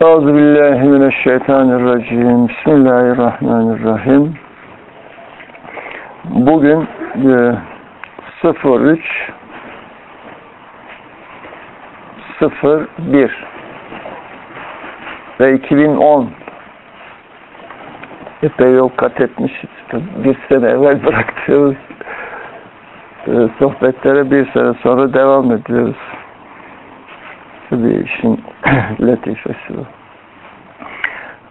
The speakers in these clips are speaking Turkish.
Euzu billahi mineşşeytanirracim. Bismillahirrahmanirrahim. Bugün e, 03 01 ve 2010 epey yol kat etmişiz. Bir sene evvel bıraktığımız e, sohbetlere bir sene sonra devam ediyoruz. Bir işin latifesi.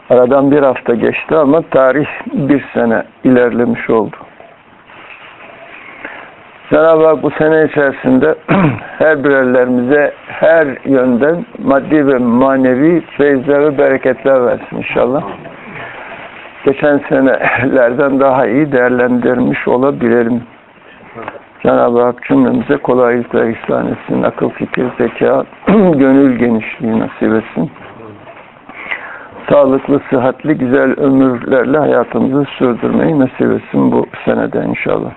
Aradan bir hafta geçti ama tarih bir sene ilerlemiş oldu. Cenab-ı Hak bu sene içerisinde her birerlerimize her yönden maddi ve manevi feyizler ve bereketler versin inşallah. Geçen senelerden daha iyi değerlendirmiş olabilelim. Cenab-ı Hak cümlemize kolaylıklar ihsan etsin, akıl, fikir, zeka, gönül genişliği nasip etsin. Sağlıklı, sıhhatli, güzel ömürlerle hayatımızı sürdürmeyi nasip etsin bu senede inşallah.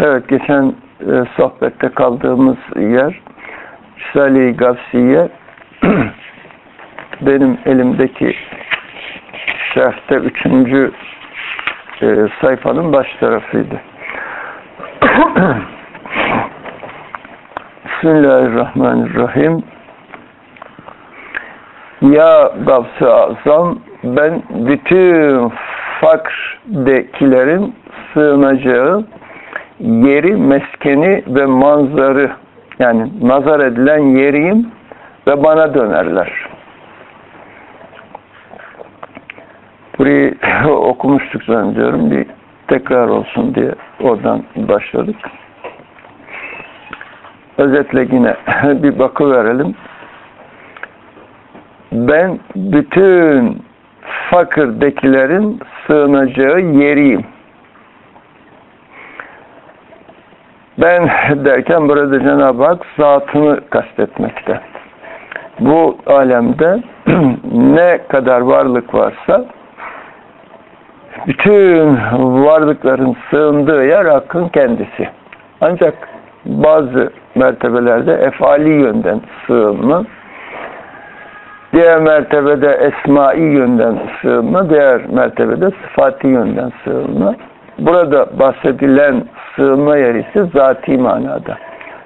Evet, geçen e, sohbette kaldığımız yer Risale-i Gavsiye benim elimdeki şerhte üçüncü e, sayfanın baş tarafıydı. Bismillahirrahmanirrahim. Ya Gavs-ı Azam ben bütün fakirdekilerin sığınacağı yeri, meskeni ve manzarı yani nazar edilen yeriyim ve bana dönerler. Burayı okumuştuk zannediyorum. Bir tekrar olsun diye oradan başladık. Özetle yine bir bakı verelim. Ben bütün fakirdekilerin sığınacağı yeriyim. Ben derken burada Cenab-ı Hak zatını kastetmekte. Bu alemde ne kadar varlık varsa bütün varlıkların sığındığı yer Hakk'ın kendisi. Ancak bazı mertebelerde efali yönden sığınma, diğer mertebede esmai yönden sığınma, diğer mertebede sıfati yönden sığınma. Burada bahsedilen sığınma yeri ise zati manada.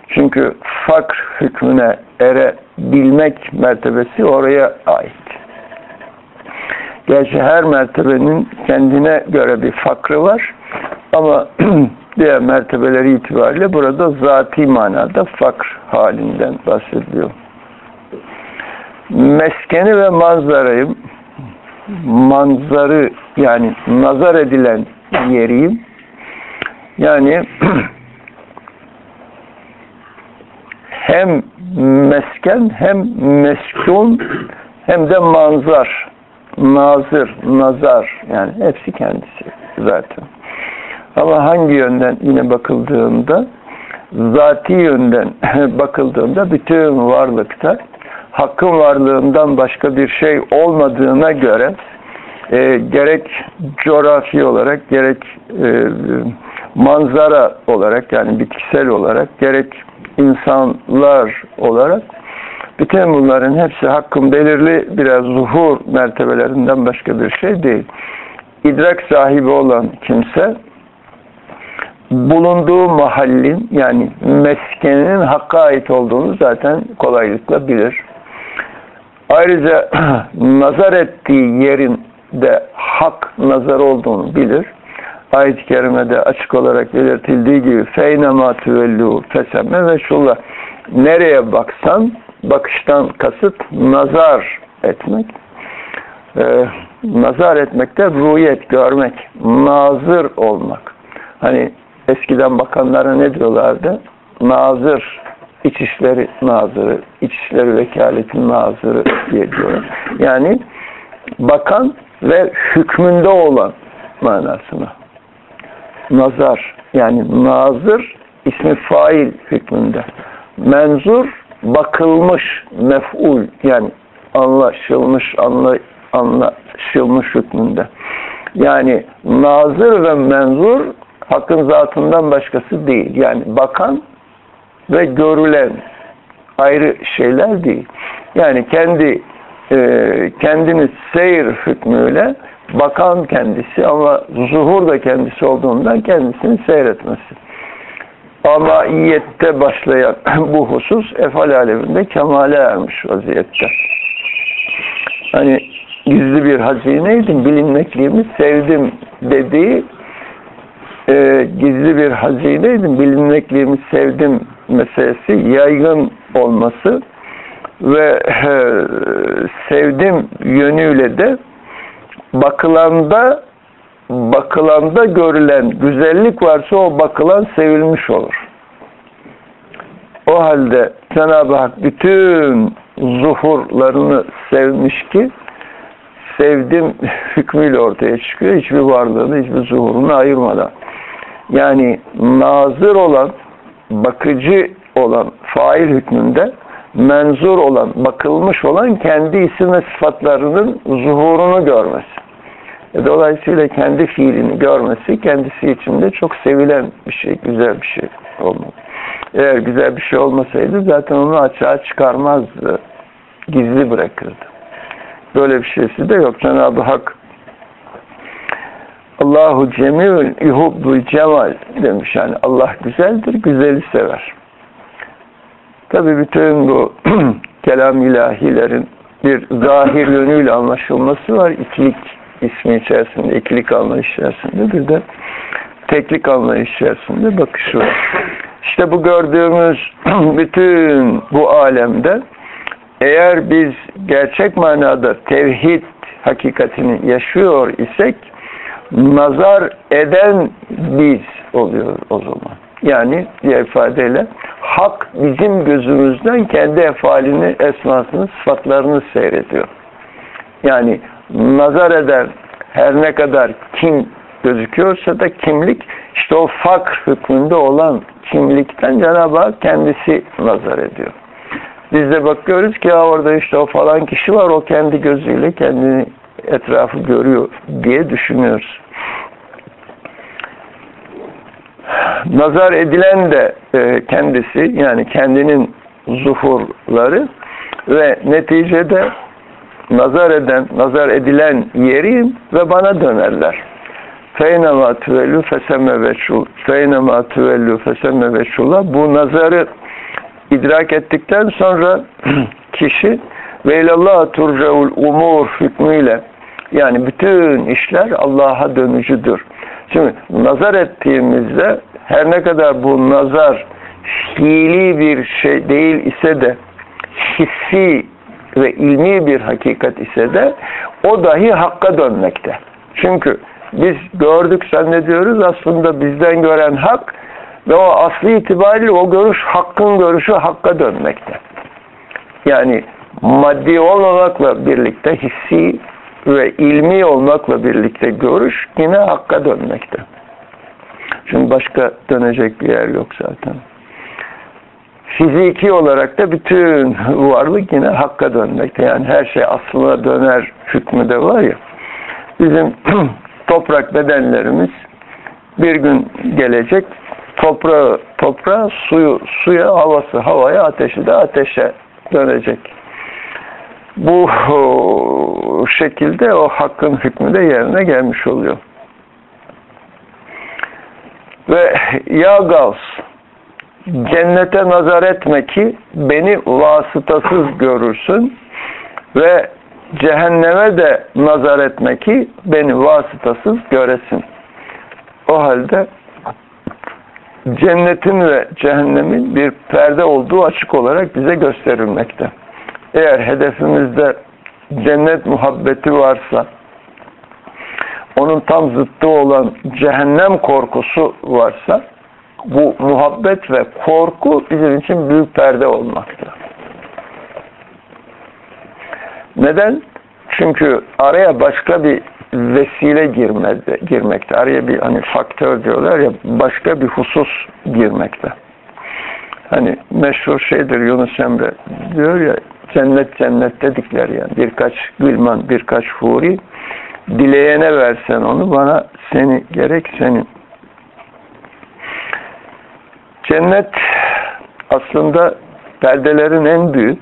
Çünkü fakr hükmüne erebilmek mertebesi oraya ait. Gerçi her mertebenin kendine göre bir fakrı var ama diğer mertebeleri itibariyle burada zati manada fakr halinden bahsediliyor. Meskeni ve manzarayı manzarı yani nazar edilen yeriyim. Yani hem mesken hem meskun hem de manzar nazır, nazar yani hepsi kendisi zaten. Ama hangi yönden yine bakıldığında zati yönden bakıldığında bütün varlıkta hakkın varlığından başka bir şey olmadığına göre e, gerek coğrafi olarak gerek e, manzara olarak yani bitkisel olarak gerek insanlar olarak bütün bunların hepsi hakkın belirli biraz zuhur mertebelerinden başka bir şey değil. İdrak sahibi olan kimse bulunduğu mahallin yani meskeninin hakka ait olduğunu zaten kolaylıkla bilir. Ayrıca nazar ettiği yerin de hak nazar olduğunu bilir. Ayet-i Kerime'de açık olarak belirtildiği gibi feynema tüvellu fesemme ve şullah nereye baksan bakıştan kasıt nazar etmek. Ee, nazar etmek de rüyet görmek, nazır olmak. Hani eskiden bakanlara ne diyorlardı? Nazır, İçişleri Nazırı, İçişleri Vekaleti Nazırı diye diyorlar. Yani bakan ve hükmünde olan manasına. Nazar, yani nazır ismi fail hükmünde. Menzur bakılmış mef'ul yani anlaşılmış anla, anlaşılmış hükmünde. Yani nazır ve menzur hakkın zatından başkası değil. Yani bakan ve görülen ayrı şeyler değil. Yani kendi e, kendini seyir hükmüyle bakan kendisi ama zuhur da kendisi olduğundan kendisini seyretmesi. Ama iyette başlayan bu husus efal aleminde kemale ermiş vaziyette. Hani gizli bir hazineydim, bilinmekliğimi sevdim dediği e, gizli bir hazineydim, bilinmekliğimi sevdim meselesi yaygın olması ve e, sevdim yönüyle de bakılanda bakılanda görülen güzellik varsa o bakılan sevilmiş olur. O halde Cenab-ı Hak bütün zuhurlarını sevmiş ki sevdim hükmüyle ortaya çıkıyor. Hiçbir varlığını, hiçbir zuhurunu ayırmadan. Yani nazır olan, bakıcı olan fail hükmünde menzur olan, bakılmış olan kendi isim ve sıfatlarının zuhurunu görmesi. E, dolayısıyla kendi fiilini görmesi kendisi için de çok sevilen bir şey, güzel bir şey olmalı. Eğer güzel bir şey olmasaydı zaten onu açığa çıkarmazdı, gizli bırakırdı. Böyle bir şeysi de yok. Cenab-ı Hak Allahu cemil yuhubbul cemal demiş. Yani Allah güzeldir, güzeli sever. Tabi bütün bu kelam ilahilerin bir zahir yönüyle anlaşılması var. İkilik ismi içerisinde, ikilik anlayış içerisinde bir de teklik anlayış içerisinde bakışı var. İşte bu gördüğümüz bütün bu alemde eğer biz gerçek manada tevhid hakikatini yaşıyor isek nazar eden biz oluyor o zaman. Yani diğer ifadeyle hak bizim gözümüzden kendi efalini, esmasını, sıfatlarını seyrediyor. Yani nazar eden her ne kadar kim gözüküyorsa da kimlik işte o fakr hükmünde olan kimlikten Cenab-ı Hak kendisi nazar ediyor. Biz de bakıyoruz ki ya orada işte o falan kişi var o kendi gözüyle kendini etrafı görüyor diye düşünüyoruz. Nazar edilen de e, kendisi yani kendinin zuhurları ve neticede nazar eden, nazar edilen yeriyim ve bana dönerler. Feynema tüvellü fesemme veçul. Feynema tüvellü fesemme veçullah. Bu nazarı idrak ettikten sonra kişi ve ilallah turcaul umur hükmüyle yani bütün işler Allah'a dönücüdür. Şimdi nazar ettiğimizde her ne kadar bu nazar fiili bir şey değil ise de hissi ve ilmi bir hakikat ise de o dahi hakka dönmekte. Çünkü biz gördük zannediyoruz aslında bizden gören hak ve o asli itibariyle o görüş hakkın görüşü hakka dönmekte. Yani maddi olmamakla birlikte hissi ve ilmi olmakla birlikte görüş yine hakka dönmekte. Çünkü başka dönecek bir yer yok zaten. Fiziki olarak da bütün varlık yine hakka dönmekte. Yani her şey aslına döner hükmü de var ya. Bizim toprak bedenlerimiz bir gün gelecek toprağı toprağa, suyu suya, havası havaya, ateşi de ateşe dönecek. Bu şekilde o hakkın hükmü de yerine gelmiş oluyor. Ve ya cennete nazar etme ki beni vasıtasız görürsün ve cehenneme de nazar etme ki beni vasıtasız göresin. O halde cennetin ve cehennemin bir perde olduğu açık olarak bize gösterilmekte. Eğer hedefimizde cennet muhabbeti varsa, onun tam zıttı olan cehennem korkusu varsa, bu muhabbet ve korku bizim için büyük perde olmakta. Neden? Çünkü araya başka bir vesile girmedi, girmekte. Araya bir hani faktör diyorlar ya başka bir husus girmekte. Hani meşhur şeydir Yunus Emre diyor ya cennet cennet dedikler yani birkaç gülman birkaç huri dileyene versen onu bana seni gerek senin. Cennet aslında perdelerin en büyük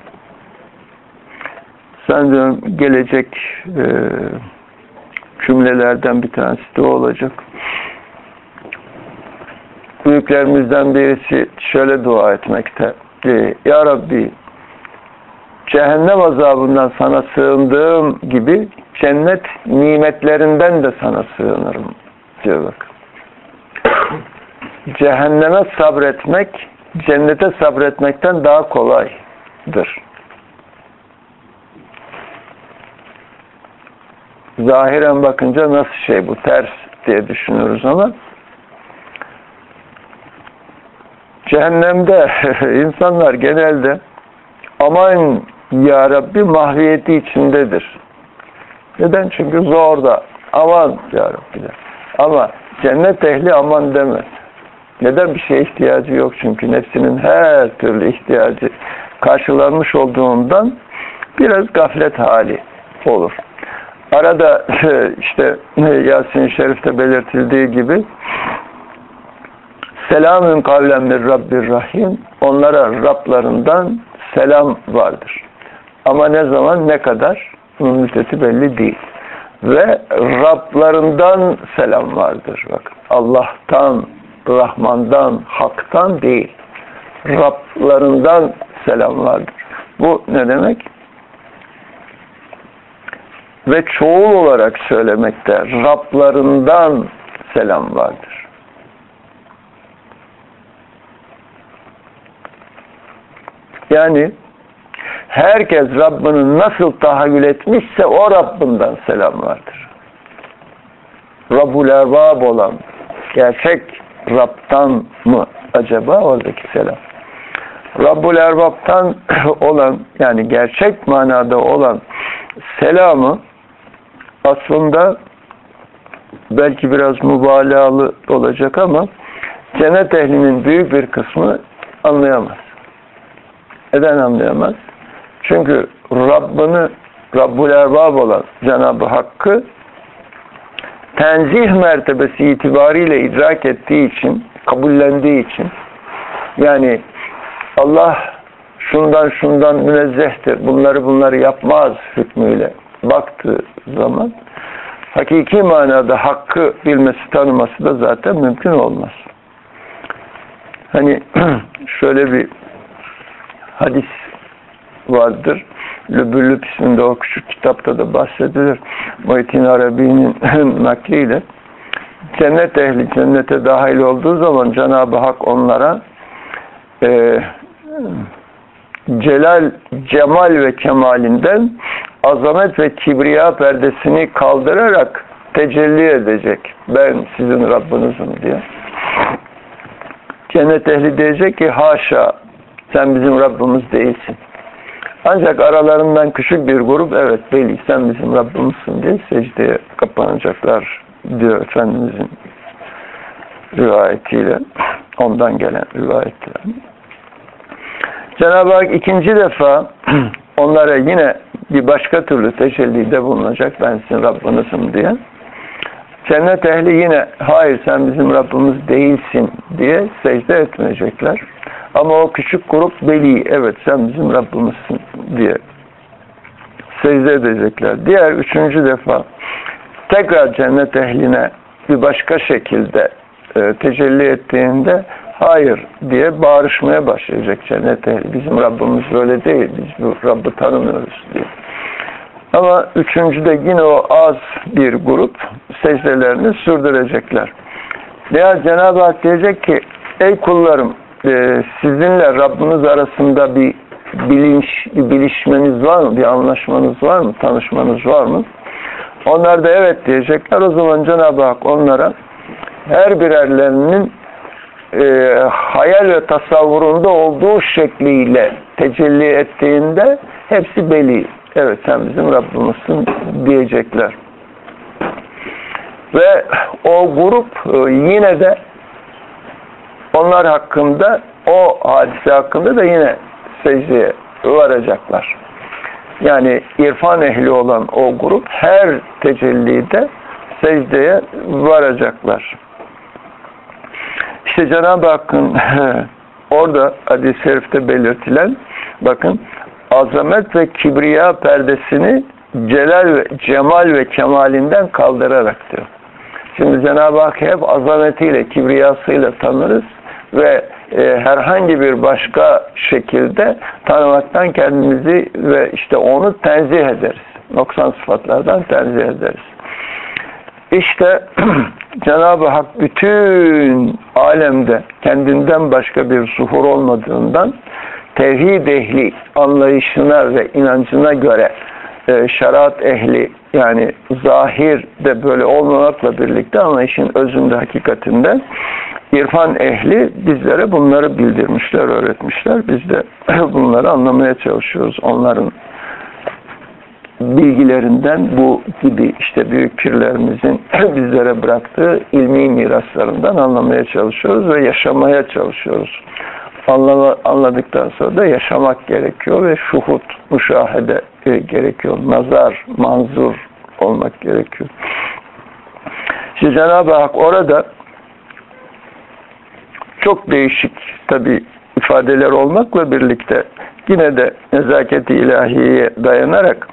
sanırım gelecek e, cümlelerden bir tanesi de olacak. Büyüklerimizden birisi şöyle dua etmekte. E, ya Rabbi cehennem azabından sana sığındığım gibi cennet nimetlerinden de sana sığınırım diyor bak. Cehenneme sabretmek cennete sabretmekten daha kolaydır. Zahiren bakınca nasıl şey bu ters diye düşünürüz ama cehennemde insanlar genelde aman ya Rabbi mahviyeti içindedir. Neden? Çünkü zor da aman ya Rabbi de. Ama cennet ehli aman demez. Neden bir şeye ihtiyacı yok? Çünkü nefsinin her türlü ihtiyacı karşılanmış olduğundan biraz gaflet hali olur. Arada işte Yasin-i Şerif'te belirtildiği gibi Selamün kavlen min Rabbir Rahim onlara Rablarından selam vardır. Ama ne zaman ne kadar bunun müddeti belli değil. Ve Rablarından selam vardır. Bak Allah'tan, Rahman'dan, Hak'tan değil. Rablarından selam vardır. Bu ne demek? Ve çoğul olarak söylemekte Rablarından selam vardır. Yani herkes Rabbini nasıl tahayyül etmişse o Rabbinden selam vardır. Rabbul Erbab olan gerçek Rab'tan mı acaba oradaki selam? Rabbul Erbab'tan olan yani gerçek manada olan selamı aslında belki biraz mübalağalı olacak ama cennet ehlinin büyük bir kısmı anlayamaz. Neden anlayamaz? Çünkü Rabbini Rabbul Erbab olan Cenab-ı Hakk'ı tenzih mertebesi itibariyle idrak ettiği için, kabullendiği için yani Allah şundan şundan münezzehtir, bunları bunları yapmaz hükmüyle baktığı zaman hakiki manada hakkı bilmesi, tanıması da zaten mümkün olmaz. Hani şöyle bir hadis vardır. Lübüllüp isminde o küçük kitapta da bahsedilir. Muhittin Arabi'nin nakliyle cennet ehli cennete dahil olduğu zaman Cenab-ı Hak onlara e, celal, cemal ve kemalinden azamet ve kibriya perdesini kaldırarak tecelli edecek. Ben sizin Rabbinizim diye. Cennet ehli diyecek ki haşa sen bizim Rabbimiz değilsin. Ancak aralarından küçük bir grup evet belli sen bizim Rabbimizsin diye secdeye kapanacaklar diyor Efendimizin rivayetiyle. Ondan gelen rivayetler. Cenab-ı Hak ikinci defa onlara yine bir başka türlü teşellide bulunacak ben sizin Rabbinizim diye. Cennet ehli yine hayır sen bizim Rabbimiz değilsin diye secde etmeyecekler. Ama o küçük grup beli evet sen bizim Rabbimizsin diye secde edecekler. Diğer üçüncü defa tekrar cennet ehline bir başka şekilde e, tecelli ettiğinde hayır diye bağırışmaya başlayacak cennet ehli. Bizim Rabbimiz böyle değil. Biz bu Rabb'i tanımıyoruz diye. Ama üçüncüde yine o az bir grup secdelerini sürdürecekler. Veya Cenab-ı Hak diyecek ki ey kullarım e, sizinle Rabbiniz arasında bir bilinç, bir bilişmeniz var mı? Bir anlaşmanız var mı? Tanışmanız var mı? Onlar da evet diyecekler. O zaman Cenab-ı Hak onlara her birerlerinin e, hayal ve tasavvurunda olduğu şekliyle tecelli ettiğinde hepsi beli. Evet sen bizim Rabbimizsin diyecekler. Ve o grup e, yine de onlar hakkında o hadise hakkında da yine secdeye varacaklar. Yani irfan ehli olan o grup her tecellide secdeye varacaklar. İşte Cenab-ı Hakk'ın orada hadis-i şerifte belirtilen bakın azamet ve kibriya perdesini celal ve cemal ve kemalinden kaldırarak diyor. Şimdi Cenab-ı Hak hep azametiyle, kibriyasıyla tanırız ve e, herhangi bir başka şekilde tanımaktan kendimizi ve işte onu tenzih ederiz. Noksan sıfatlardan tenzih ederiz. İşte Cenab-ı Hak bütün alemde kendinden başka bir zuhur olmadığından tevhid ehli anlayışına ve inancına göre e, şeriat ehli yani zahir de böyle olmamakla birlikte anlayışın özünde hakikatinde irfan ehli bizlere bunları bildirmişler, öğretmişler. Biz de bunları anlamaya çalışıyoruz. Onların bilgilerinden bu gibi işte büyük pirlerimizin bizlere bıraktığı ilmi miraslarından anlamaya çalışıyoruz ve yaşamaya çalışıyoruz. Anladıktan sonra da yaşamak gerekiyor ve şuhut, müşahede e, gerekiyor. Nazar, manzur olmak gerekiyor. Şimdi Cenab-ı Hak orada çok değişik tabi ifadeler olmakla birlikte yine de nezaket-i ilahiyeye dayanarak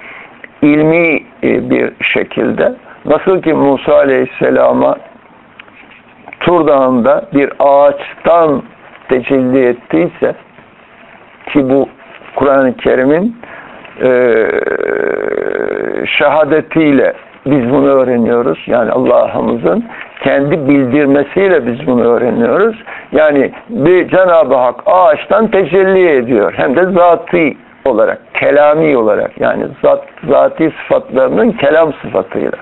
ilmi e, bir şekilde nasıl ki Musa Aleyhisselam'a Tur Dağı'nda bir ağaçtan tecelli ettiyse ki bu Kur'an-ı Kerim'in e, şehadetiyle biz bunu öğreniyoruz. Yani Allah'ımızın kendi bildirmesiyle biz bunu öğreniyoruz. Yani bir Cenab-ı Hak ağaçtan tecelli ediyor. Hem de zatî olarak, kelami olarak yani zat, zati sıfatlarının kelam sıfatıyla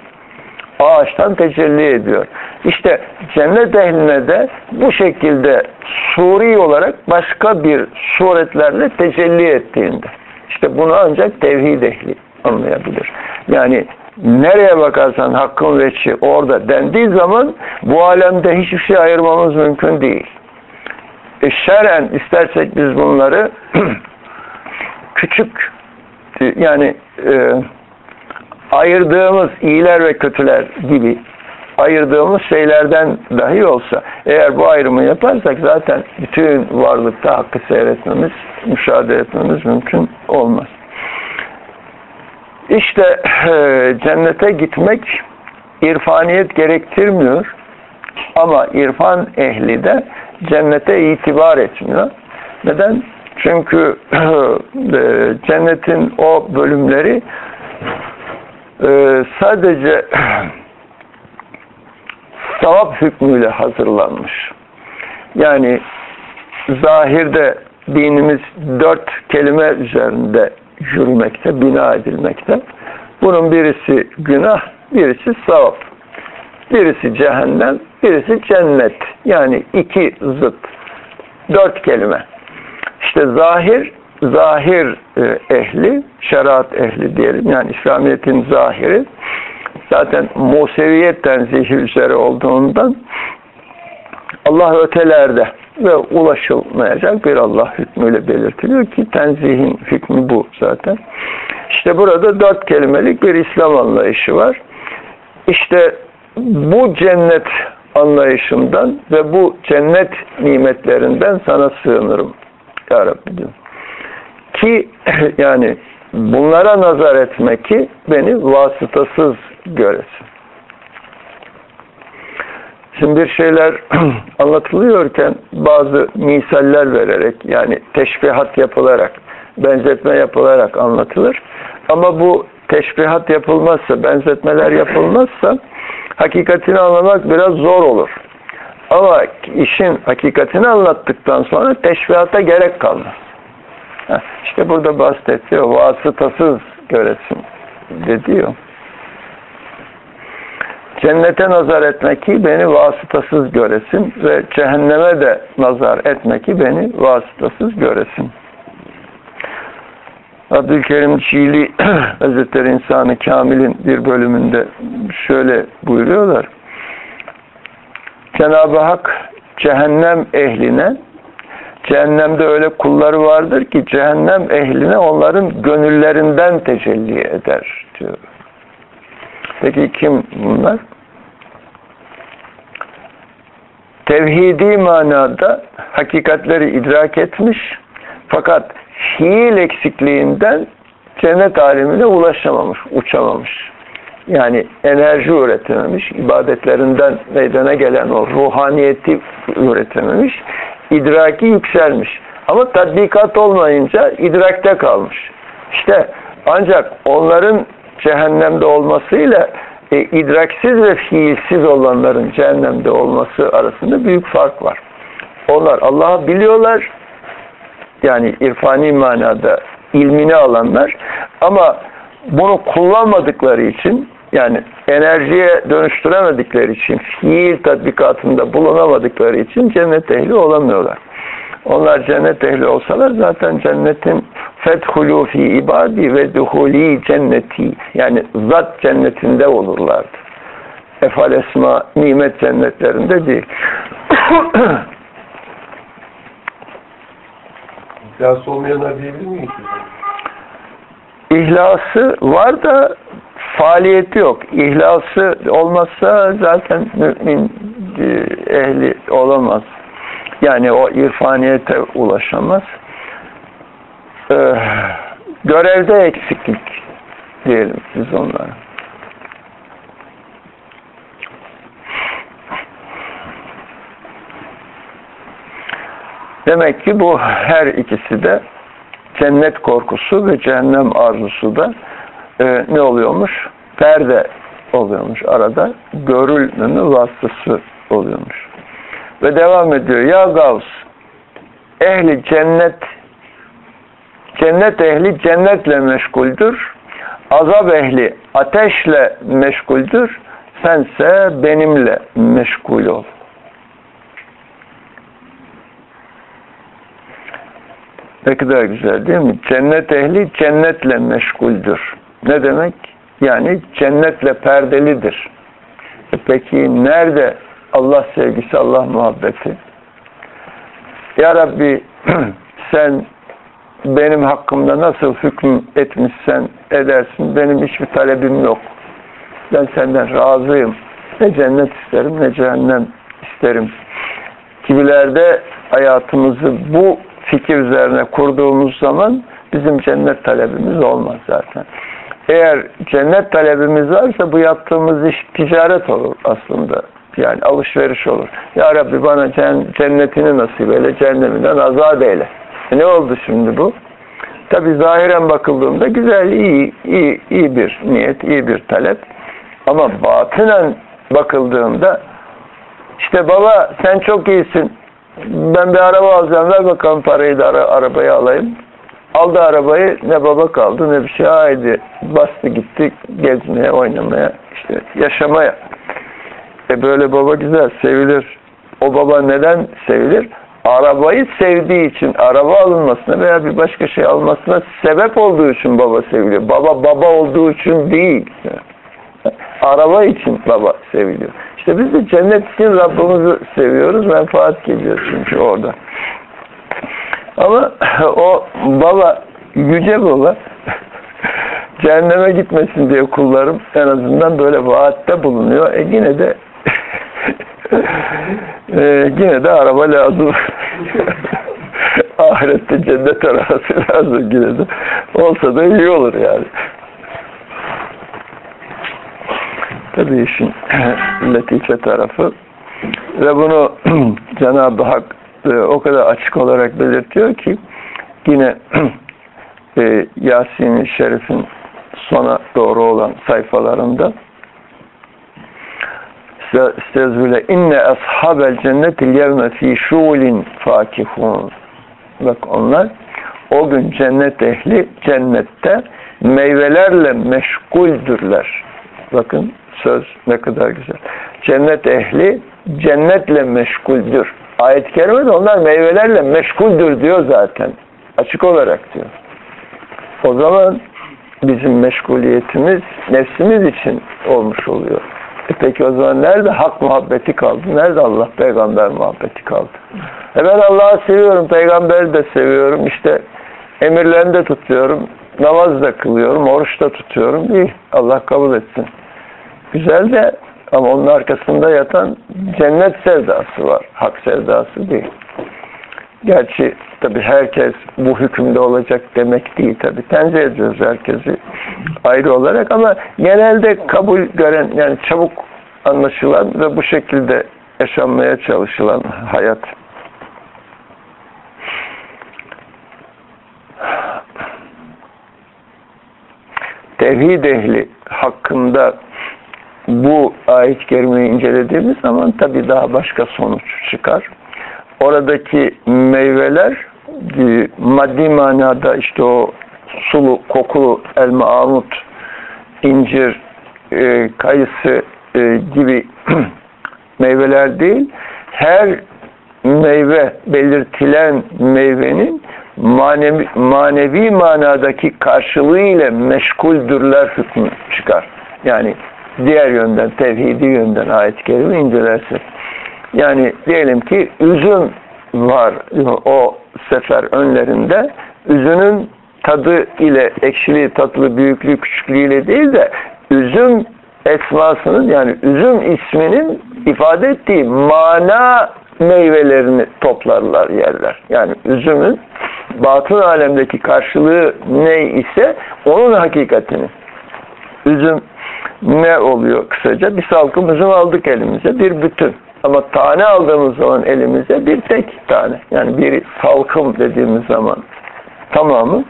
ağaçtan tecelli ediyor. İşte cennet ehline de bu şekilde suri olarak başka bir suretlerle tecelli ettiğinde işte bunu ancak tevhid ehli anlayabilir. Yani nereye bakarsan hakkın veçi orada dendiği zaman bu alemde hiçbir şey ayırmamız mümkün değil. E şeren istersek biz bunları küçük yani e, ayırdığımız iyiler ve kötüler gibi ayırdığımız şeylerden dahi olsa eğer bu ayrımı yaparsak zaten bütün varlıkta hakkı seyretmemiz, müşahede etmemiz mümkün olmaz. İşte e, cennete gitmek irfaniyet gerektirmiyor ama irfan ehli de cennete itibar etmiyor. Neden? Çünkü e, cennetin o bölümleri e, sadece sevap hükmüyle hazırlanmış. Yani zahirde dinimiz dört kelime üzerinde yürümekte, bina edilmekte. Bunun birisi günah, birisi sevap. Birisi cehennem, birisi cennet. Yani iki zıt. Dört kelime. İşte zahir, zahir e, ehli, şeriat ehli diyelim. Yani İslamiyet'in zahiri zaten Museviyet tenzihi üzere olduğundan Allah ötelerde ve ulaşılmayacak bir Allah hükmüyle belirtiliyor ki tenzihin hükmü bu zaten. İşte burada dört kelimelik bir İslam anlayışı var. İşte bu cennet anlayışından ve bu cennet nimetlerinden sana sığınırım. Ya Rabbi diyor. Ki yani bunlara nazar etmek ki beni vasıtasız göresin. Şimdi bir şeyler anlatılıyorken bazı misaller vererek yani teşbihat yapılarak, benzetme yapılarak anlatılır. Ama bu teşbihat yapılmazsa, benzetmeler yapılmazsa hakikatini anlamak biraz zor olur. Ama işin hakikatini anlattıktan sonra teşbihata gerek kalmaz. İşte burada bahsediyor, vasıtasız göresin de diyor. Cennete nazar etmek ki beni vasıtasız göresin ve cehenneme de nazar etmek ki beni vasıtasız göresin. Abdülkerim Çiğli Hazretleri İnsanı Kamil'in bir bölümünde şöyle buyuruyorlar. Cenab-ı Hak cehennem ehline cehennemde öyle kulları vardır ki cehennem ehline onların gönüllerinden tecelli eder diyor. Peki kim bunlar? tevhidi manada hakikatleri idrak etmiş fakat fiil eksikliğinden cennet alemine ulaşamamış, uçamamış. Yani enerji üretememiş, ibadetlerinden meydana gelen o ruhaniyeti üretememiş, idraki yükselmiş. Ama tatbikat olmayınca idrakte kalmış. İşte ancak onların cehennemde olmasıyla e, idraksiz ve fiilsiz olanların cehennemde olması arasında büyük fark var. Onlar Allah'ı biliyorlar, yani irfani manada ilmini alanlar ama bunu kullanmadıkları için yani enerjiye dönüştüremedikleri için, fiil tatbikatında bulunamadıkları için cennet ehli olamıyorlar. Onlar cennet ehli olsalar zaten cennetin fethulû fi ibadi ve duhulî cenneti yani zat cennetinde olurlardı. Efal esma nimet cennetlerinde değil. İhlası olmayanlar diyebilir miyiz? İhlası var da faaliyeti yok. İhlası olmazsa zaten mümin e, ehli olamaz. Yani o irfaniyete ulaşamaz. Ee, görevde eksiklik diyelim biz onlara. Demek ki bu her ikisi de cennet korkusu ve cehennem arzusu da e, ne oluyormuş? Perde oluyormuş arada. Görülmeme vasıtası oluyormuş. Ve devam ediyor. Ya Gavs ehli cennet cennet ehli cennetle meşguldür. Azap ehli ateşle meşguldür. Sense benimle meşgul ol. Ne kadar güzel değil mi? Cennet ehli cennetle meşguldür. Ne demek? Yani cennetle perdelidir. E peki nerede Allah sevgisi, Allah muhabbeti? Ya Rabbi sen benim hakkımda nasıl hüküm etmişsen edersin. Benim hiçbir talebim yok. Ben senden razıyım. Ne cennet isterim ne cehennem isterim. Gibilerde hayatımızı bu fikir üzerine kurduğumuz zaman bizim cennet talebimiz olmaz zaten. Eğer cennet talebimiz varsa bu yaptığımız iş ticaret olur aslında. Yani alışveriş olur. Ya Rabbi bana cennetini nasip eyle, cehenneminden azat eyle. E ne oldu şimdi bu? Tabi zahiren bakıldığında güzel, iyi, iyi, iyi bir niyet, iyi bir talep. Ama batınen bakıldığında işte baba sen çok iyisin. Ben bir araba alacağım. Ver bakalım parayı da ara, arabayı alayım. Aldı arabayı. Ne baba kaldı ne bir şey. Haydi bastı gitti gezmeye, oynamaya, işte yaşamaya. E böyle baba güzel, sevilir. O baba neden sevilir? Arabayı sevdiği için, araba alınmasına veya bir başka şey almasına sebep olduğu için baba seviliyor. Baba baba olduğu için değil. Araba için baba seviliyor. İşte biz de cennet için Rabbimizi seviyoruz. Menfaat geliyor çünkü orada. Ama o baba, yüce baba cehenneme gitmesin diye kullarım en azından böyle vaatte bulunuyor. E yine de e, yine de araba lazım. Ahirette cennet arabası lazım yine de. Olsa da iyi olur yani. Tabii işin latife tarafı ve bunu Cenab-ı Hak o kadar açık olarak belirtiyor ki yine e, Yasin-i Şerif'in sona doğru olan sayfalarında Estağfirullah. İnne ashabel cennetil yevme fi şuulin fakihun. Bak onlar o gün cennet ehli cennette meyvelerle meşguldürler. Bakın söz ne kadar güzel. Cennet ehli cennetle meşguldür. Ayet-i kerimede onlar meyvelerle meşguldür diyor zaten. Açık olarak diyor. O zaman bizim meşguliyetimiz nefsimiz için olmuş oluyor. E peki o zaman nerede hak muhabbeti kaldı? Nerede Allah peygamber muhabbeti kaldı? E ben Allah'ı seviyorum, peygamberi de seviyorum. İşte emirlerini de tutuyorum, namaz da kılıyorum, oruç da tutuyorum. İyi, Allah kabul etsin. Güzel de Ama onun arkasında yatan cennet sevdası var. Hak sevdası değil. Gerçi tabi herkes bu hükümde olacak demek değil tabi. Tenzih ediyoruz herkesi ayrı olarak ama genelde kabul gören yani çabuk anlaşılan ve bu şekilde yaşanmaya çalışılan hayat. Tevhid ehli hakkında bu ayet kerimeyi incelediğimiz zaman tabi daha başka sonuç çıkar. Oradaki meyveler e, maddi manada işte o sulu, kokulu elma, armut, incir, e, kayısı e, gibi meyveler değil, her meyve belirtilen meyvenin manevi, manevi manadaki karşılığıyla meşguldürler hükmü çıkar. Yani diğer yönden, tevhidi yönden ayet-i kerime incelersek. Yani diyelim ki üzüm var o sefer önlerinde. Üzümün tadı ile ekşili, tatlı, büyüklüğü, küçüklüğüyle değil de üzüm esmasının yani üzüm isminin ifade ettiği mana meyvelerini toplarlar yerler. Yani üzümün batın alemdeki karşılığı ne ise onun hakikatini. Üzüm ne oluyor kısaca? Bir salkım üzüm aldık elimize bir bütün. Ama tane aldığımız zaman elimize bir tek tane. Yani bir salkım dediğimiz zaman tamamı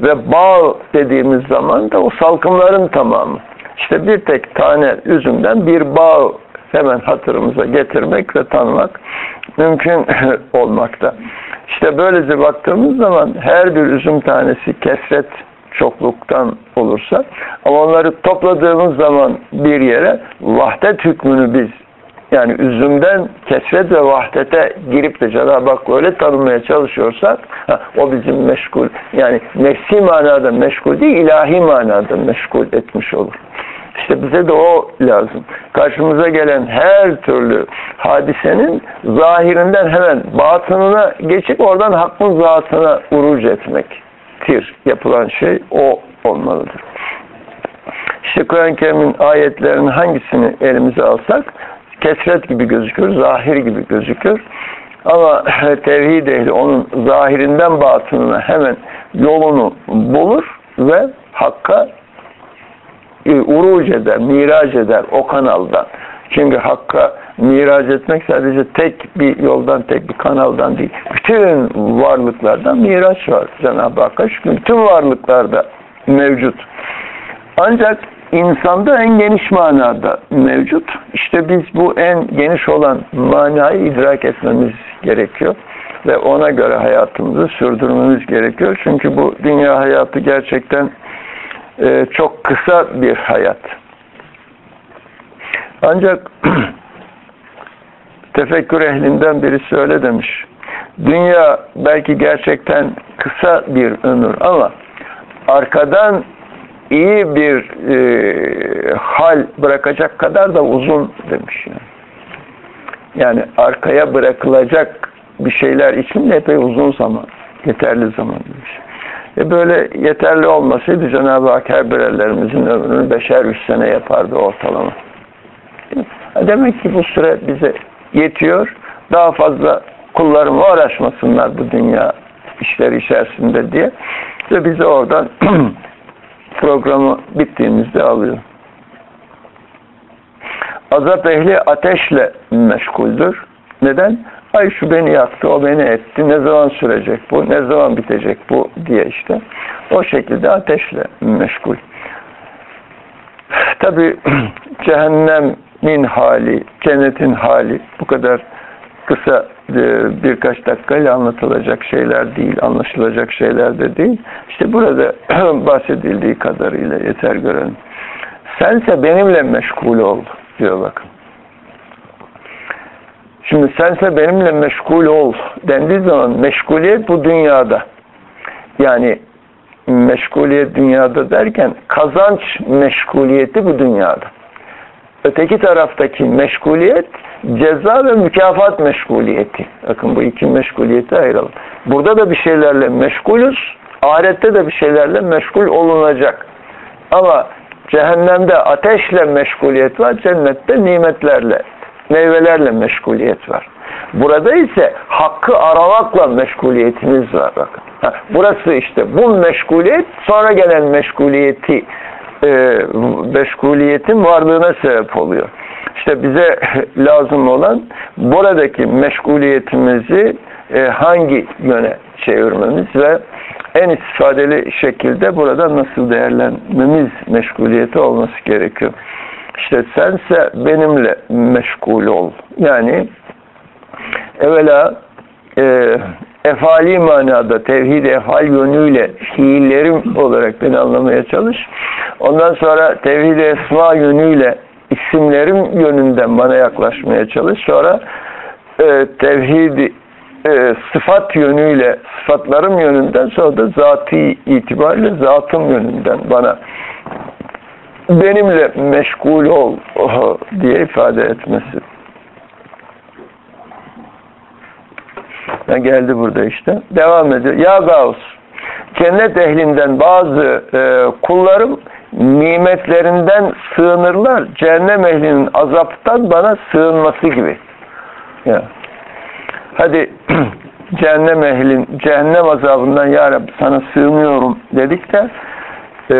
ve bağ dediğimiz zaman da o salkımların tamamı. İşte bir tek tane üzümden bir bağ hemen hatırımıza getirmek ve tanımak mümkün olmakta. İşte böylece baktığımız zaman her bir üzüm tanesi kesret çokluktan olursa ama onları topladığımız zaman bir yere vahdet hükmünü biz yani üzümden kesret ve vahdete girip de Cenab-ı Hak öyle tanımaya çalışıyorsak o bizim meşgul yani nefsi manada meşgul değil ilahi manada meşgul etmiş olur. İşte bize de o lazım. Karşımıza gelen her türlü hadisenin zahirinden hemen batınına geçip oradan hakkın zatına uruc etmektir. Yapılan şey o olmalıdır. İşte Kur'an-ı Kerim'in ayetlerinin hangisini elimize alsak kesret gibi gözükür, zahir gibi gözükür. Ama tevhid ehli onun zahirinden batınına hemen yolunu bulur ve hakka e, uruc eder, miraç eder o kanaldan. Çünkü Hakk'a miraç etmek sadece tek bir yoldan, tek bir kanaldan değil. Bütün varlıklardan miraç var Cenab-ı Hakk'a. Çünkü bütün varlıklarda mevcut. Ancak insanda en geniş manada mevcut. İşte biz bu en geniş olan manayı idrak etmemiz gerekiyor. Ve ona göre hayatımızı sürdürmemiz gerekiyor. Çünkü bu dünya hayatı gerçekten e, çok kısa bir hayat. Ancak tefekkür ehlinden birisi öyle demiş. Dünya belki gerçekten kısa bir ömür ama arkadan iyi bir e, hal bırakacak kadar da uzun demiş. Yani. yani arkaya bırakılacak bir şeyler için de epey uzun zaman, yeterli zaman demiş. E böyle yeterli olmasaydı Cenab-ı Hak her birerlerimizin ömrünü beşer üç sene yapardı ortalama. Demek ki bu süre bize yetiyor. Daha fazla kullarım uğraşmasınlar bu dünya işleri içerisinde diye. Ve bizi oradan programı bittiğimizde alıyor. Azap ehli ateşle meşguldür. Neden? Ay şu beni yaktı, o beni etti. Ne zaman sürecek bu, ne zaman bitecek bu diye işte. O şekilde ateşle meşgul. Tabi cehennemin hali, cennetin hali bu kadar kısa e, birkaç dakikayla anlatılacak şeyler değil, anlaşılacak şeyler de değil. İşte burada bahsedildiği kadarıyla yeter görelim. Sense benimle meşgul ol diyor bakın. Şimdi sense benimle meşgul ol dendiği zaman meşguliyet bu dünyada. Yani meşguliyet dünyada derken kazanç meşguliyeti bu dünyada. Öteki taraftaki meşguliyet ceza ve mükafat meşguliyeti. Bakın bu iki meşguliyeti ayıralım. Burada da bir şeylerle meşgulüz, ahirette de bir şeylerle meşgul olunacak. Ama Cehennemde ateşle meşguliyet var, cennette nimetlerle, meyvelerle meşguliyet var. Burada ise hakkı aramakla meşguliyetimiz var bakın. Burası işte bu meşguliyet sonra gelen meşguliyeti e, meşguliyetin varlığına sebep oluyor. İşte bize lazım olan buradaki meşguliyetimizi e, hangi yöne çevirmemiz ve en istifadeli şekilde burada nasıl değerlenmemiz meşguliyeti olması gerekiyor. İşte sense benimle meşgul ol. Yani evvela e, efali manada tevhid efal yönüyle fiillerim olarak beni anlamaya çalış. Ondan sonra tevhid esma yönüyle isimlerim yönünden bana yaklaşmaya çalış. Sonra e, tevhid e, sıfat yönüyle, sıfatlarım yönünden sonra da zati itibariyle zatım yönünden bana benimle meşgul ol diye ifade etmesi. Geldi burada işte. Devam ediyor. Ya Gavs, cennet ehlinden bazı e, kullarım nimetlerinden sığınırlar. Cehennem ehlinin azaptan bana sığınması gibi. Ya. Hadi cehennem ehlin cehennem azabından ya Rabbi sana sığınıyorum dedik de e,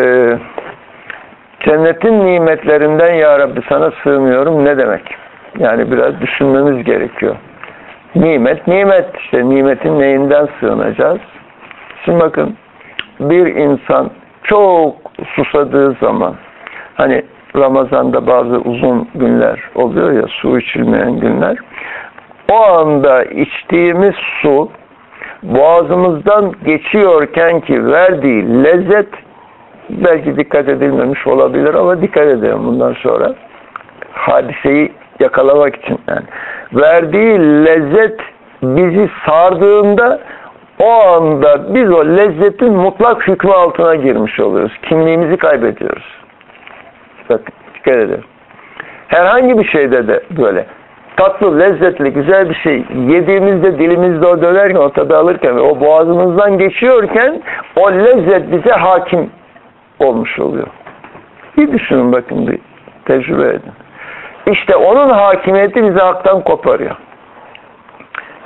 cennetin nimetlerinden ya Rabbi sana sığınıyorum ne demek? Yani biraz düşünmemiz gerekiyor. Nimet, nimet. işte nimetin neyinden sığınacağız? Şimdi bakın bir insan çok susadığı zaman hani Ramazan'da bazı uzun günler oluyor ya su içilmeyen günler o anda içtiğimiz su boğazımızdan geçiyorken ki verdiği lezzet belki dikkat edilmemiş olabilir ama dikkat edelim bundan sonra hadiseyi yakalamak için yani verdiği lezzet bizi sardığında o anda biz o lezzetin mutlak hükmü altına girmiş oluyoruz. Kimliğimizi kaybediyoruz. Bakın dikkat edin. Herhangi bir şeyde de böyle tatlı, lezzetli, güzel bir şey yediğimizde dilimizde o dönerken, o tadı alırken o boğazımızdan geçiyorken o lezzet bize hakim olmuş oluyor. Bir düşünün bakın bir tecrübe edin. İşte onun hakimiyeti bizi haktan koparıyor.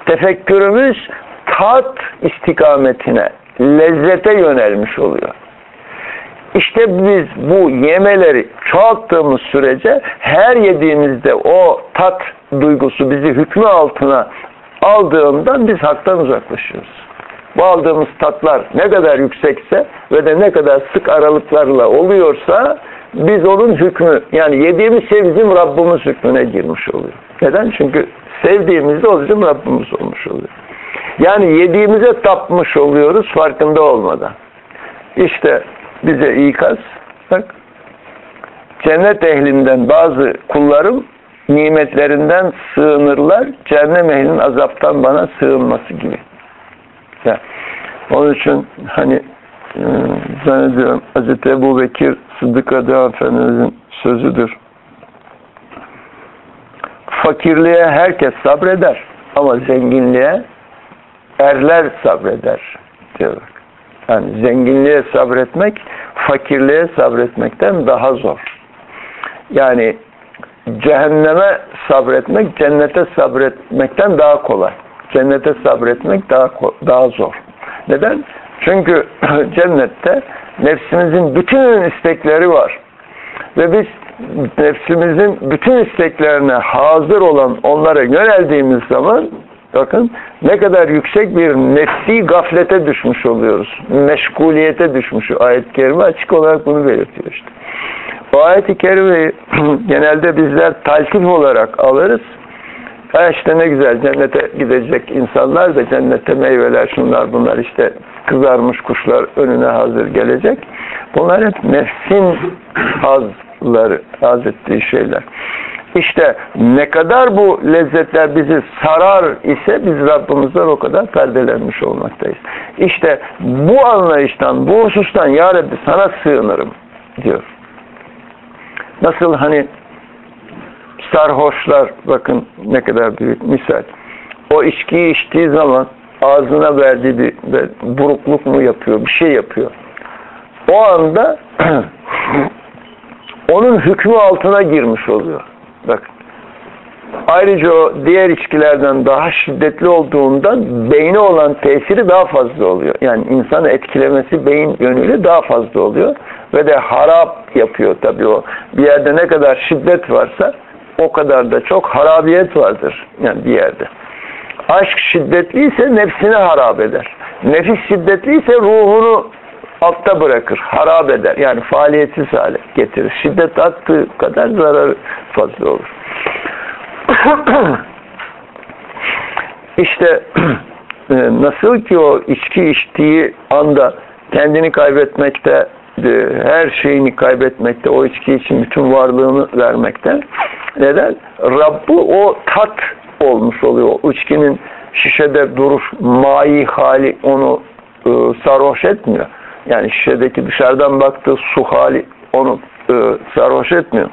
Tefekkürümüz tat istikametine, lezzete yönelmiş oluyor. İşte biz bu yemeleri çoğalttığımız sürece her yediğimizde o tat duygusu bizi hükmü altına aldığından biz haktan uzaklaşıyoruz. Bu aldığımız tatlar ne kadar yüksekse ve de ne kadar sık aralıklarla oluyorsa biz onun hükmü yani yediğimiz şey bizim Rabbimiz hükmüne girmiş oluyor. Neden? Çünkü sevdiğimizde o bizim Rabbimiz olmuş oluyor. Yani yediğimize tapmış oluyoruz farkında olmadan. İşte bize ikaz bak cennet ehlinden bazı kullarım nimetlerinden sığınırlar. Cehennem ehlinin azaptan bana sığınması gibi. Yani, onun için hani e, zannediyorum Hz. Ebu Bekir Sıddık Radya Efendimizin sözüdür. Fakirliğe herkes sabreder ama zenginliğe erler sabreder diyor. Yani zenginliğe sabretmek fakirliğe sabretmekten daha zor. Yani cehenneme sabretmek cennete sabretmekten daha kolay. Cennete sabretmek daha daha zor. Neden? Çünkü cennette nefsimizin bütün istekleri var. Ve biz nefsimizin bütün isteklerine hazır olan onlara yöneldiğimiz zaman bakın ne kadar yüksek bir nefsi gaflete düşmüş oluyoruz. Meşguliyete düşmüş. Ayet-i Kerime açık olarak bunu belirtiyor işte. O ayet-i kerimeyi genelde bizler talkif olarak alırız. Ha işte ne güzel cennete gidecek insanlar da cennette meyveler şunlar bunlar işte kızarmış kuşlar önüne hazır gelecek. Bunlar hep nefsin hazları, haz ettiği şeyler. İşte ne kadar bu lezzetler bizi sarar ise biz Rabbimizden o kadar perdelenmiş olmaktayız. İşte bu anlayıştan, bu husustan Ya Rabbi sana sığınırım diyor. Nasıl hani sarhoşlar bakın ne kadar büyük misal. O içkiyi içtiği zaman ağzına verdiği bir, bir burukluk mu yapıyor, bir şey yapıyor. O anda onun hükmü altına girmiş oluyor. Bak. Ayrıca o diğer içkilerden daha şiddetli olduğundan beyne olan tesiri daha fazla oluyor. Yani insanı etkilemesi beyin yönüyle daha fazla oluyor. Ve de harap yapıyor tabii o. Bir yerde ne kadar şiddet varsa o kadar da çok harabiyet vardır. Yani bir yerde. Aşk şiddetliyse nefsini harap eder. Nefis şiddetliyse ruhunu altta bırakır, harap eder. Yani faaliyetsiz hale getirir. Şiddet attığı kadar zararı fazla olur. İşte e, nasıl ki o içki içtiği anda kendini kaybetmekte, e, her şeyini kaybetmekte, o içki için bütün varlığını vermekte. Neden? Rabbı o tat olmuş oluyor. İçkinin şişede duruş, mai hali onu e, sarhoş etmiyor. Yani şişedeki dışarıdan baktığı su hali onu e, sarhoş etmiyor.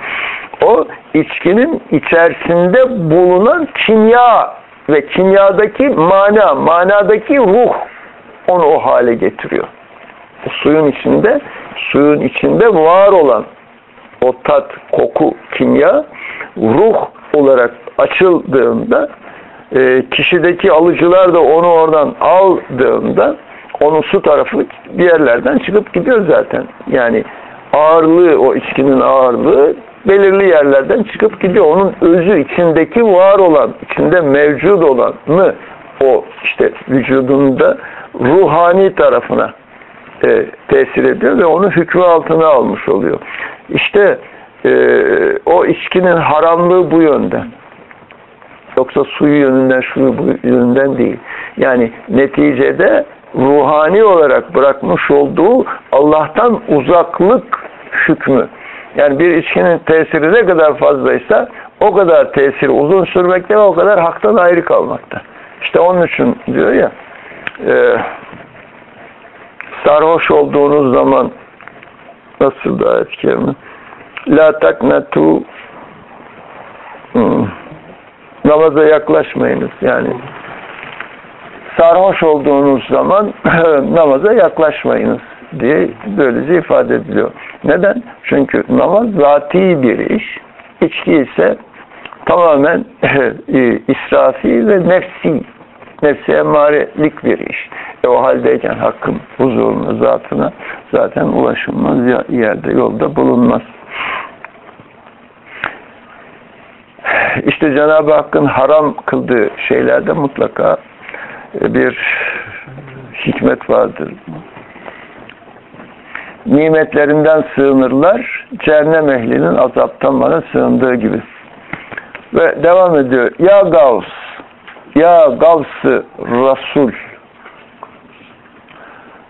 O içkinin içerisinde bulunan kimya ve kimyadaki mana, manadaki ruh onu o hale getiriyor. O suyun içinde, suyun içinde var olan o tat, koku, kimya ruh olarak açıldığında e, kişideki alıcılar da onu oradan aldığında onun su tarafı bir yerlerden çıkıp gidiyor zaten. Yani ağırlığı, o içkinin ağırlığı belirli yerlerden çıkıp gidiyor. Onun özü içindeki var olan, içinde mevcut olanı o işte vücudunda ruhani tarafına e, tesir ediyor ve onu hükmü altına almış oluyor. İşte e, o içkinin haramlığı bu yönden. Yoksa suyu yönünden, şuyu yönünden değil. Yani neticede ruhani olarak bırakmış olduğu Allah'tan uzaklık hükmü. Yani bir içkinin tesiri ne kadar fazlaysa o kadar tesiri uzun sürmekte ve o kadar haktan ayrı kalmakta. İşte onun için diyor ya e, sarhoş olduğunuz zaman nasıl da ayet kerime la taknatu hmm, namaza yaklaşmayınız yani sarhoş olduğunuz zaman namaza yaklaşmayınız diye böylece ifade ediliyor. Neden? Çünkü namaz zati bir iş. İçki ise tamamen e, israfi ve nefsi nefsi emarelik bir iş. E o haldeyken hakkın huzuruna, zatına zaten ulaşılmaz yerde, yolda bulunmaz. İşte Cenab-ı Hakk'ın haram kıldığı şeylerde mutlaka bir hikmet vardır. Nimetlerinden sığınırlar, cehennem ehlinin azaptan bana sığındığı gibi. Ve devam ediyor. Ya Gavs, ya Gavs-ı Rasul,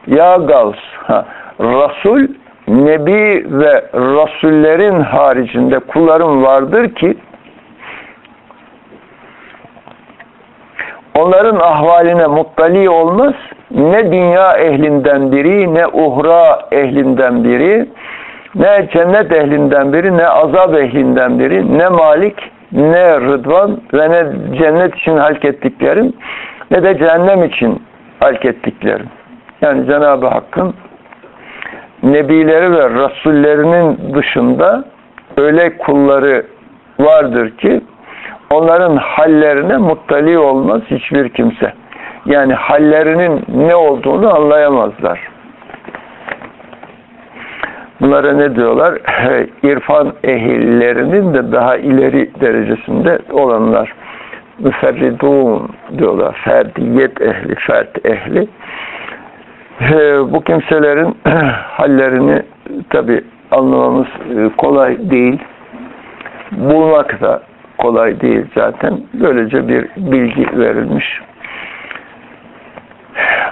ya Gavs, ha, Rasul, Nebi ve Rasullerin haricinde kullarım vardır ki onların ahvaline muttali olmaz. Ne dünya ehlinden biri, ne uhra ehlinden biri, ne cennet ehlinden biri, ne azap ehlinden biri, ne malik, ne rıdvan ve ne cennet için halk ettiklerim, ne de cehennem için halk ettiklerim. Yani Cenab-ı Hakk'ın nebileri ve rasullerinin dışında öyle kulları vardır ki onların hallerine muttali olmaz hiçbir kimse. Yani hallerinin ne olduğunu anlayamazlar. Bunlara ne diyorlar? İrfan ehillerinin de daha ileri derecesinde olanlar. Müferridun diyorlar. Ferdiyet ehli, fert ehli. Bu kimselerin hallerini tabi anlamamız kolay değil. Bulmak da kolay değil zaten. Böylece bir bilgi verilmiş.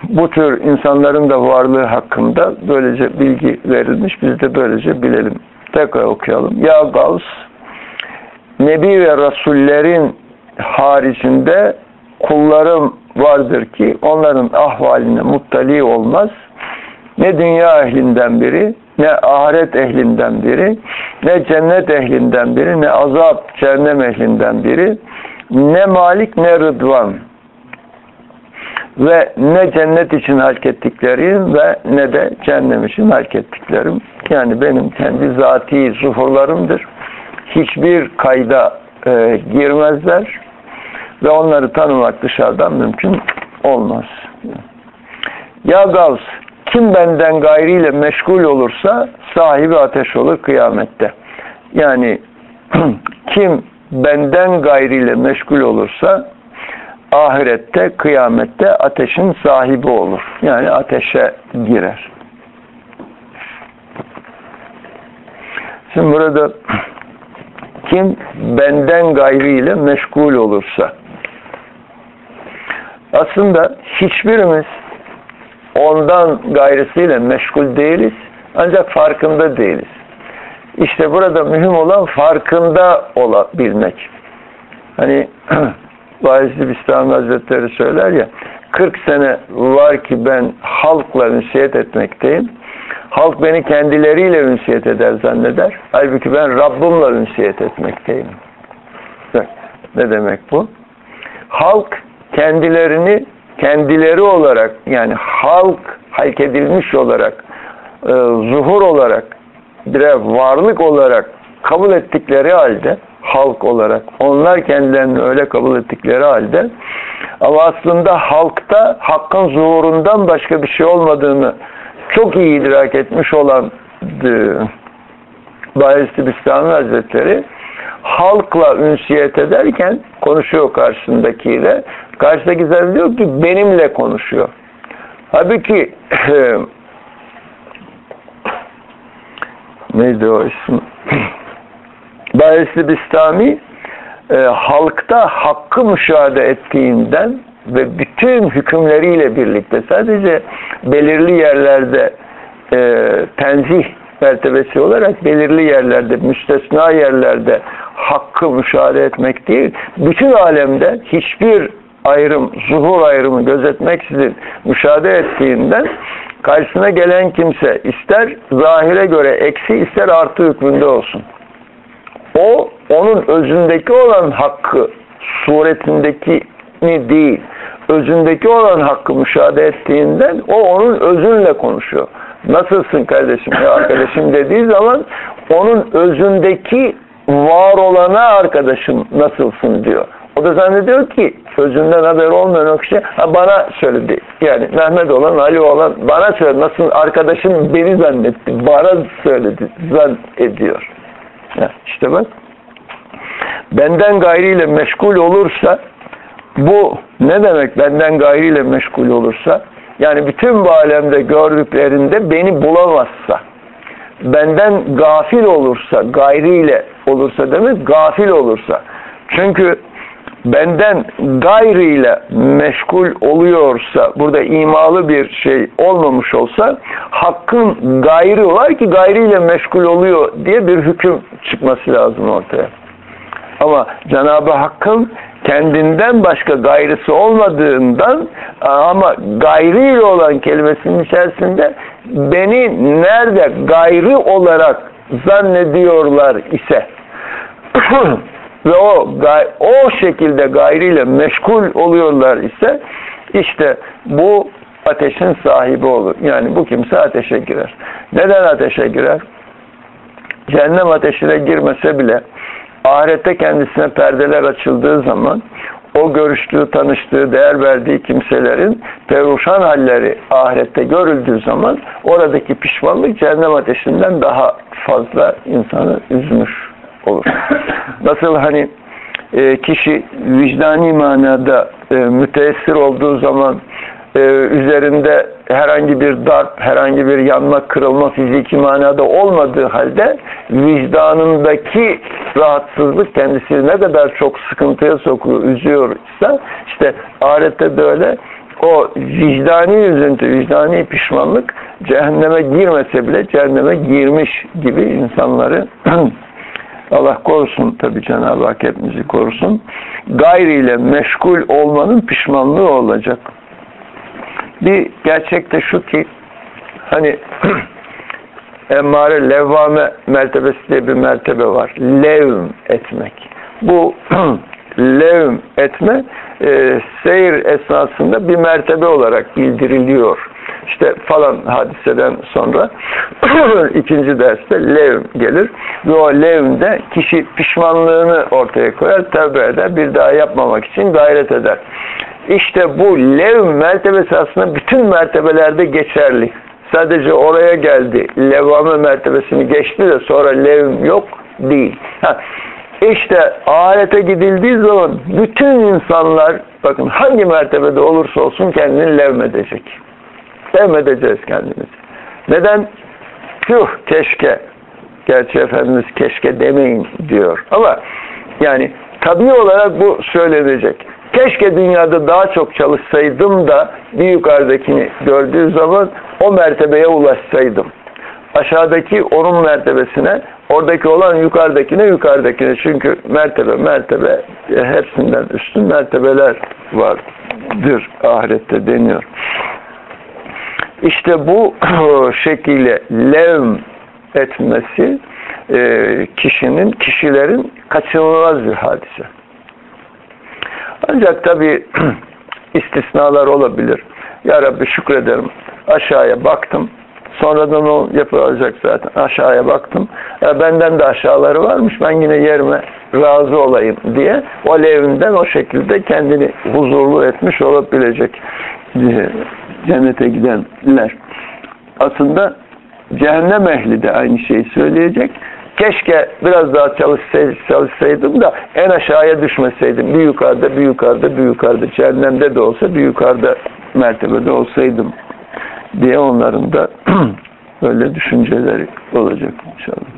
Bu tür insanların da varlığı hakkında böylece bilgi verilmiş. Biz de böylece bilelim. Tekrar okuyalım. Ya Gavs, Nebi ve Rasullerin haricinde kullarım vardır ki onların ahvaline muttali olmaz. Ne dünya ehlinden biri, ne ahiret ehlinden biri, ne cennet ehlinden biri, ne azap, cehennem ehlinden biri, ne malik ne rıdvan ve ne cennet için hak ettiklerim ve ne de cehennem için hak ettiklerim. Yani benim kendi zati zuhurlarımdır. Hiçbir kayda e, girmezler ve onları tanımak dışarıdan mümkün olmaz. Ya Gavs, kim benden gayriyle meşgul olursa sahibi ateş olur kıyamette. Yani kim benden gayriyle meşgul olursa ahirette, kıyamette ateşin sahibi olur. Yani ateşe girer. Şimdi burada kim benden gayriyle meşgul olursa aslında hiçbirimiz ondan gayrısıyla meşgul değiliz ancak farkında değiliz. İşte burada mühim olan farkında olabilmek. Hani Bayezid Bistami Hazretleri söyler ya 40 sene var ki ben halkla ünsiyet etmekteyim. Halk beni kendileriyle ünsiyet eder zanneder. Halbuki ben Rabbimle ünsiyet etmekteyim. Ne demek bu? Halk kendilerini kendileri olarak yani halk halk edilmiş olarak e, zuhur olarak birer varlık olarak kabul ettikleri halde halk olarak onlar kendilerini öyle kabul ettikleri halde ama aslında halkta hakkın zuhurundan başka bir şey olmadığını çok iyi idrak etmiş olan e, Bayezid Bistami Hazretleri halkla ünsiyet ederken konuşuyor karşısındakiyle. Karşıdaki zaten diyor ki benimle konuşuyor. Halbuki neydi o isim? Bayezid Bistami e, halkta hakkı müşahede ettiğinden ve bütün hükümleriyle birlikte sadece belirli yerlerde e, tenzih mertebesi olarak belirli yerlerde, müstesna yerlerde hakkı müşahede etmek değil, bütün alemde hiçbir ayrım, zuhur ayrımı gözetmeksizin müşahede ettiğinden karşısına gelen kimse ister zahire göre eksi ister artı hükmünde olsun. O onun özündeki olan hakkı suretindekini değil, özündeki olan hakkı müşahede ettiğinden o onun özünle konuşuyor. Nasılsın kardeşim ya arkadaşım dediği zaman onun özündeki var olana arkadaşım nasılsın diyor. O da zannediyor ki sözünden haber olmayan o kişi ha bana söyledi. Yani Mehmet olan, Ali olan bana söyledi. Nasıl arkadaşım beni zannetti. Bana söyledi. Zannediyor. Ya işte bak. Benden gayriyle meşgul olursa bu ne demek benden gayriyle meşgul olursa? Yani bütün bu alemde gördüklerinde beni bulamazsa, benden gafil olursa, gayriyle olursa demek gafil olursa. Çünkü benden gayriyle meşgul oluyorsa, burada imalı bir şey olmamış olsa, hakkın gayri var ki gayriyle meşgul oluyor diye bir hüküm çıkması lazım ortaya. Ama Cenab-ı Hakk'ın kendinden başka gayrısı olmadığından ama gayriyle olan kelimesinin içerisinde beni nerede gayrı olarak zannediyorlar ise ve o o şekilde gayriyle meşgul oluyorlar ise işte bu ateşin sahibi olur. Yani bu kimse ateşe girer. Neden ateşe girer? Cehennem ateşine girmese bile ahirette kendisine perdeler açıldığı zaman o görüştüğü, tanıştığı, değer verdiği kimselerin peruşan halleri ahirette görüldüğü zaman oradaki pişmanlık cehennem ateşinden daha fazla insanı üzmüş olur. Nasıl hani e, kişi vicdani manada e, müteessir olduğu zaman e, üzerinde herhangi bir darp, herhangi bir yanma, kırılma fiziki manada olmadığı halde vicdanındaki rahatsızlık kendisini ne kadar çok sıkıntıya sokuyor, üzüyorsa işte ahirette de öyle o vicdani üzüntü, vicdani pişmanlık cehenneme girmese bile cehenneme girmiş gibi insanları Allah korusun tabi Cenab-ı Hak hepimizi korusun. Gayriyle meşgul olmanın pişmanlığı olacak. Bir gerçek de şu ki hani emmare levvame mertebesi diye bir mertebe var. Levm etmek. Bu levm etme e, seyir esnasında bir mertebe olarak bildiriliyor. İşte falan hadiseden sonra ikinci derste levm gelir ve o levmde kişi pişmanlığını ortaya koyar, tövbe eder, bir daha yapmamak için gayret eder. İşte bu levm mertebesi aslında bütün mertebelerde geçerli. Sadece oraya geldi. Levame mertebesini geçti de sonra levm yok değil. Ha, işte ahirete gidildiği zaman bütün insanlar bakın hangi mertebede olursa olsun kendini levmedecek. Levmedeceğiz kendimizi. Neden? Yuh keşke. Gerçi Efendimiz keşke demeyin diyor. Ama yani tabii olarak bu söylenecek. Keşke dünyada daha çok çalışsaydım da bir yukarıdakini gördüğü zaman o mertebeye ulaşsaydım. Aşağıdaki onun mertebesine, oradaki olan yukarıdakine, yukarıdakine. Çünkü mertebe, mertebe hepsinden üstün mertebeler vardır ahirette deniyor. İşte bu şekilde levm etmesi e, kişinin, kişilerin kaçınılmaz bir hadise. Ancak tabi istisnalar olabilir. Ya Rabbi şükrederim. Aşağıya baktım. Sonradan o yapılacak zaten. Aşağıya baktım. Ya benden de aşağıları varmış. Ben yine yerime razı olayım diye o levinden o şekilde kendini huzurlu etmiş olabilecek cennete gidenler. Aslında cehennem ehli de aynı şeyi söyleyecek. Keşke biraz daha çalışsaydım, da en aşağıya düşmeseydim. Bir yukarıda, bir yukarıda, bir yukarıda. Cehennemde de olsa bir yukarıda mertebede olsaydım diye onların da böyle düşünceleri olacak inşallah.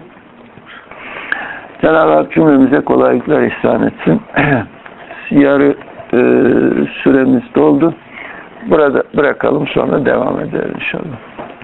Cenab-ı Hak cümlemize kolaylıklar ihsan etsin. Yarı e, süremiz doldu. Burada bırakalım sonra devam edelim inşallah.